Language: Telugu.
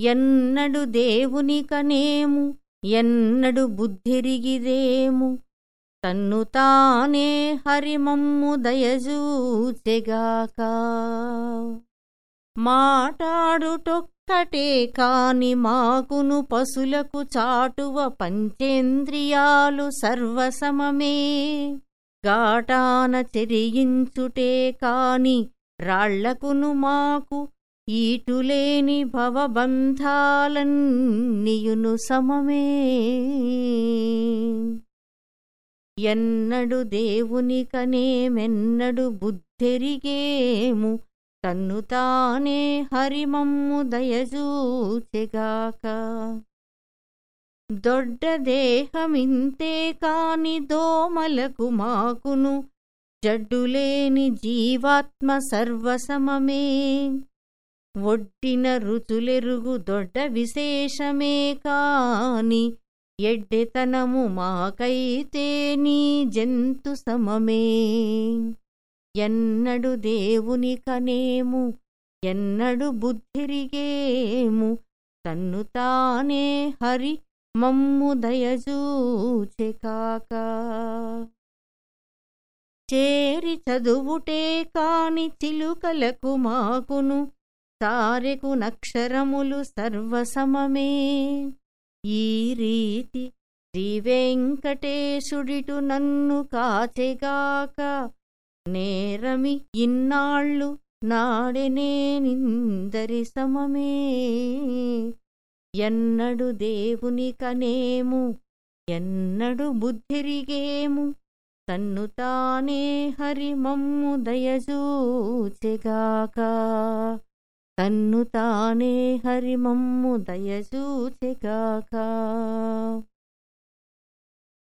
ఎన్నడు దేవుని కనేము ఎన్నడు బుద్ధిరిగిదేము. తన్ను తానే హరిమమ్ము దయజూచెగాక మాటాడుటొక్కటే కాని మాకును పశులకు చాటువ పంచేంద్రియాలు సర్వసమమే. గాటాన చెరియించుటే కాని రాళ్ళకును మాకు ఈటులేని భవబంధాలన్నియును సమమే. ఎన్నడు దేవుని కనేమెన్నడు బుద్ధెరిగేము తన్ను తానే హరిమమ్ము దయజూచెగాక దొడ్డ దేహమింతే కాని దోమలకు మాకును జడ్డులేని జీవాత్మ సర్వసమమే. ఒడ్డిన రుచులెరుగు దొడ్డ విశేషమే కాని ఎడ్డెతనము మాకైతే నీ జంతు సమమే. ఎన్నడు దేవుని కనేము ఎన్నడు బుద్ధిరిగేము తన్ను తానే హరి మమ్ము దయజూచె కాక. చేరి చదువుటే కాని చిలుకలకు మాకును సారెకు నక్షరములు సర్వసమమే. ఈ రీతి శ్రీవెంకటేశుడిటు నన్ను కాచెగాక నేరమి ఇన్నాళ్ళు నాడెనే నిందరి సమమే. ఎన్నడు దేవుని కనేము ఎన్నడు బుద్ధిరిగేము తన్ను తానే హరిమమ్ము దయజూచెగాక తన్ను తానే హరిమమ్ము దయచూచెగాక.